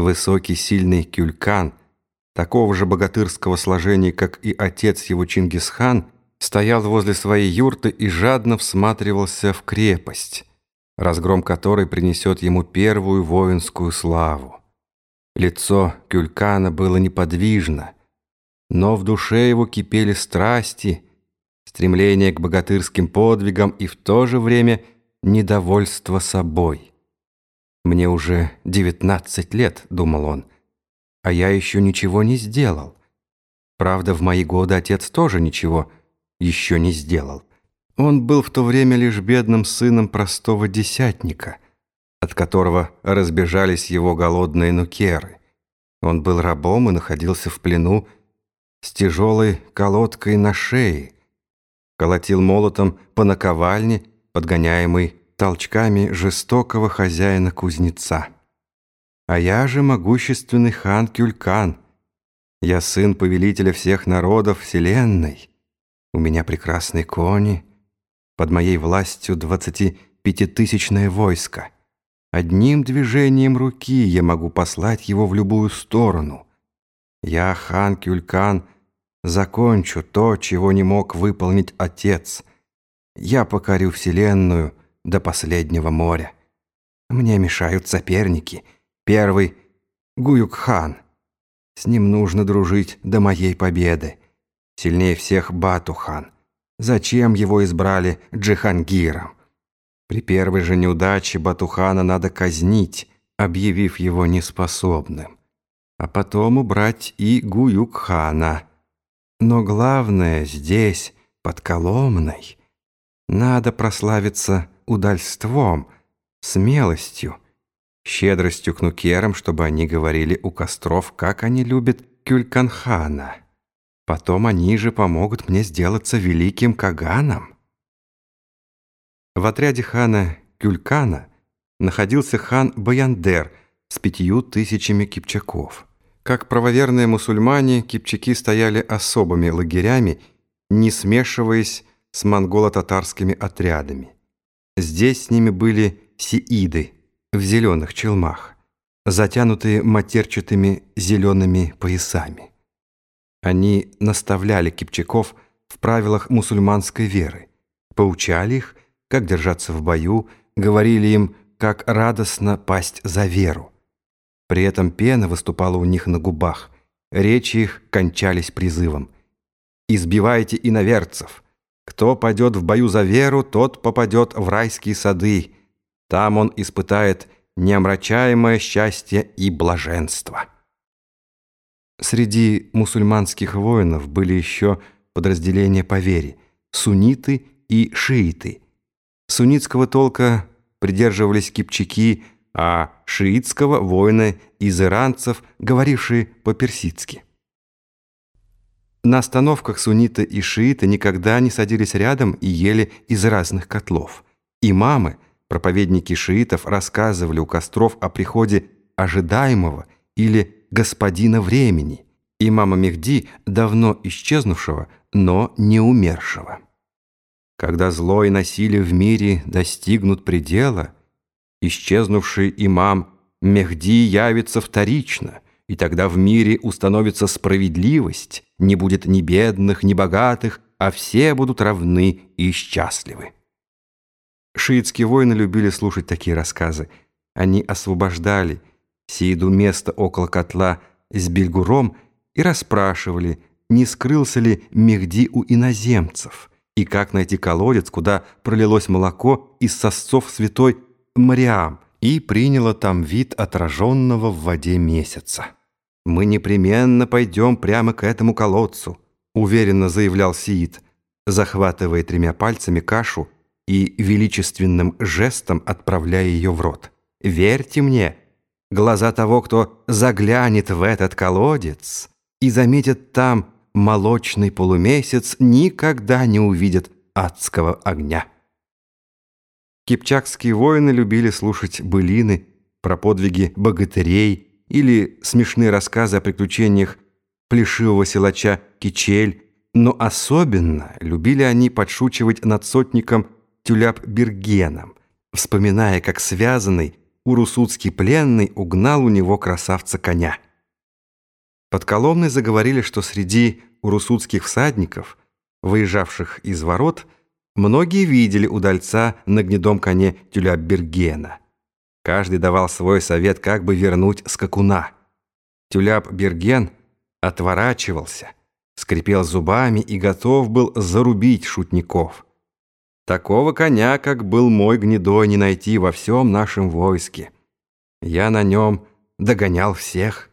Высокий, сильный кюлькан, такого же богатырского сложения, как и отец его Чингисхан, стоял возле своей юрты и жадно всматривался в крепость, разгром которой принесет ему первую воинскую славу. Лицо Кюлькана было неподвижно, но в душе его кипели страсти, стремление к богатырским подвигам и в то же время недовольство собой. «Мне уже девятнадцать лет», — думал он, — «а я еще ничего не сделал. Правда, в мои годы отец тоже ничего еще не сделал. Он был в то время лишь бедным сыном простого десятника, от которого разбежались его голодные нукеры. Он был рабом и находился в плену с тяжелой колодкой на шее, колотил молотом по наковальне, подгоняемый толчками жестокого хозяина-кузнеца. А я же могущественный хан Кюлькан. Я сын повелителя всех народов вселенной. У меня прекрасные кони, под моей властью двадцатипятитысячное войско. Одним движением руки я могу послать его в любую сторону. Я, хан Кюлькан, — закончу то, чего не мог выполнить отец. Я покорю вселенную до последнего моря. Мне мешают соперники. Первый — Гуюк-хан. С ним нужно дружить до моей победы. Сильнее всех Бату-хан. Зачем его избрали Джихангиром? При первой же неудаче Батухана надо казнить, объявив его неспособным. А потом убрать и Гуюк-хана — но главное здесь, под Коломной, надо прославиться удальством, смелостью, щедростью к нукерам, чтобы они говорили у костров, как они любят Кюльканхана. Потом они же помогут мне сделаться великим Каганом. В отряде хана Кюлькана находился хан Баяндер с пятью тысячами кипчаков. Как правоверные мусульмане, кипчаки стояли особыми лагерями, не смешиваясь с монголо-татарскими отрядами. Здесь с ними были сииды в зеленых челмах, затянутые матерчатыми зелеными поясами. Они наставляли кипчаков в правилах мусульманской веры, поучали их, как держаться в бою, говорили им, как радостно пасть за веру. При этом пена выступала у них на губах. Речи их кончались призывом. «Избивайте иноверцев! Кто пойдет в бою за веру, тот попадет в райские сады. Там он испытает неомрачаемое счастье и блаженство». Среди мусульманских воинов были еще подразделения по вере – сунниты и шииты. Суннитского толка придерживались кипчаки – а шиитского воина из иранцев, говорившие по-персидски. На остановках сунниты и шииты никогда не садились рядом и ели из разных котлов. Имамы, проповедники шиитов, рассказывали у костров о приходе ожидаемого или господина времени, имама Мехди, давно исчезнувшего, но не умершего. Когда зло и насилие в мире достигнут предела – исчезнувший имам Мехди явится вторично, и тогда в мире установится справедливость, не будет ни бедных, ни богатых, а все будут равны и счастливы. Шиитские воины любили слушать такие рассказы. Они освобождали Сииду место около котла с бельгуром и расспрашивали, не скрылся ли Мехди у иноземцев, и как найти колодец, куда пролилось молоко из сосцов святой Мариам и приняла там вид отраженного в воде месяца. «Мы непременно пойдем прямо к этому колодцу», уверенно заявлял Сиит, захватывая тремя пальцами кашу и величественным жестом отправляя ее в рот. «Верьте мне, глаза того, кто заглянет в этот колодец и заметит там молочный полумесяц, никогда не увидят адского огня». Кипчакские воины любили слушать былины про подвиги богатырей или смешные рассказы о приключениях плешивого силача Кичель, но особенно любили они подшучивать над сотником Тюляп Бергеном, вспоминая, как связанный урусутский пленный угнал у него красавца коня. Под Коломной заговорили, что среди урусутских всадников, выезжавших из ворот, многие видели удальца на гнедом коне Тюляб-Бергена. Каждый давал свой совет, как бы вернуть скакуна. Тюляб-Берген отворачивался, скрипел зубами и готов был зарубить шутников. Такого коня, как был мой гнедой, не найти во всем нашем войске. Я на нем догонял всех.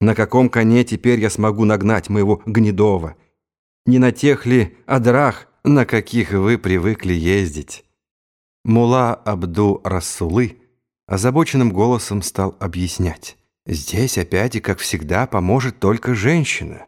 На каком коне теперь я смогу нагнать моего гнедого? Не на тех ли одрах, на каких вы привыкли ездить?» Мула Абду Расулы озабоченным голосом стал объяснять. «Здесь опять и как всегда поможет только женщина.